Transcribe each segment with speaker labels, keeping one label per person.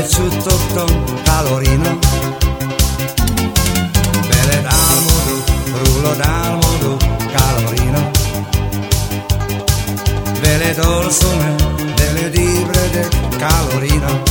Speaker 1: Megsütöttem Kalorina Veled álmodok, rólad álmodok, Kalorina Veled alszom el, libre del calorino.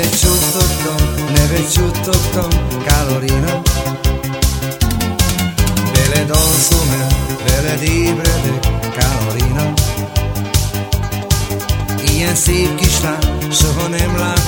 Speaker 1: veçutotom, ne veçutotom kalorina Vele dosume, vele dibrede kalorina Ilyen szép kislány, soha nem lát